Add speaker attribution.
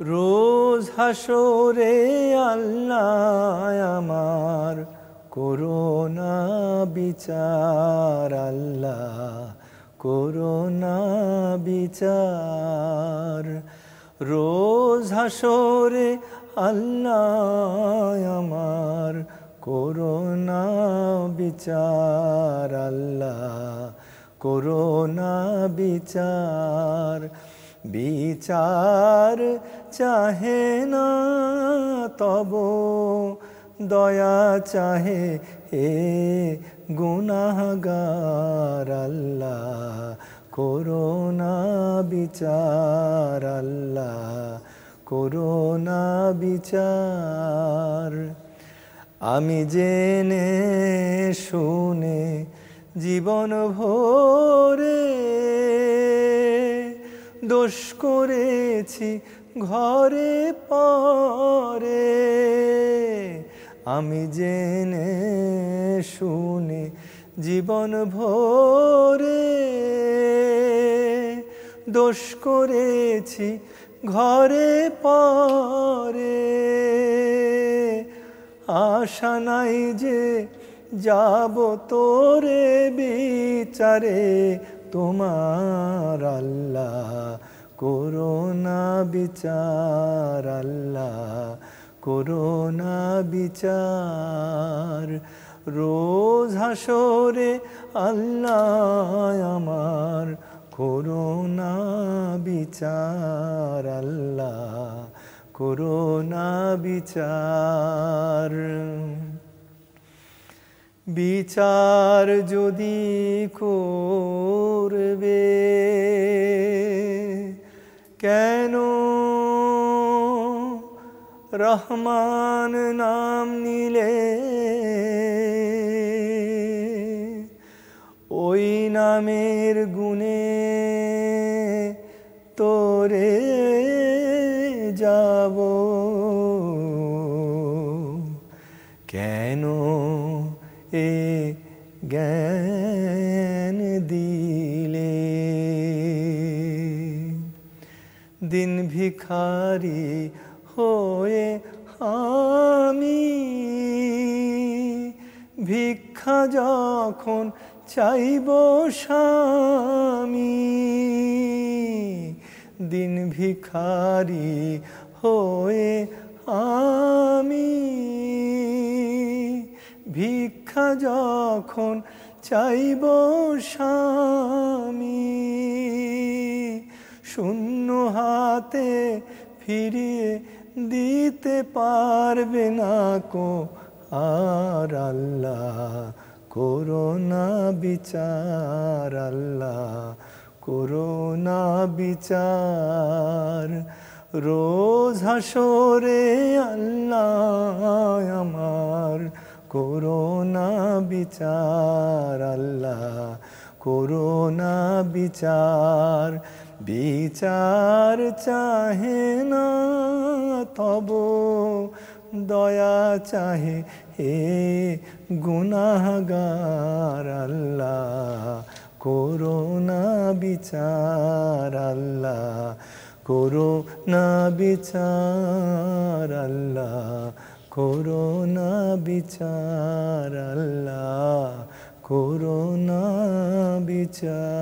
Speaker 1: রোজ হাসরে আল্লাহ আমার করোনা বিচার, আল্লাহ করোনা বিচার। রোজ হাসরে আল্লাহ আমার করোনা বিচার, আল্লাহ করোনা বিচার। বিচার চাহে না তব, দয়া চাহে হে গুনাহগার আল্লাহ, করোনা বিচার আল্লাহ, করোনা বিচার। আমি জেনে শুনে জীবন ভোরে দোষ করেছি ঘরে পরে। আমি জেনে শুনে জীবন ভোরে দোষ করেছি ঘরে পরে। আশা নাই যে যাব তোরে বিচারে তোমার আল্লাহ, করোনা বিচার আল্লাহ, করোনা বিচার। রোজ হাসরে আল্লাহ আমার, করোনা বিচার আল্লাহ, করোনা বিচার। বিচার যদি করবে কেন রহমান নাম নিলে? ওই নামের গুণে তোরে যাব। কেন এ জ্ঞান দিলে। দিন ভিখারি হয়ে আমি। ভিক্ষা যখন চাইব স্বামী। দিন ভিখারি হয়ে আমি। ভিক্ষা যখন চাইব স্বামী, শূন্য হাতে ফিরিয়ে দিতে পারবে না কো আর আল্লাহ। করোনা বিচার আল্লাহ, করোনা বিচার। রোজ হাসরে আল্লাহ আমার করোনা বিচার, আল্লাহ করোনা বিচার। বিচার চাহে না, তব দয়া চাহে। হে গুনাহগার, আল্লাহ করোনা বিচার, আল্লাহ করোনা বিচার, আল্লাহ করোনা বিচার আল্লাহ করোনা বিচার।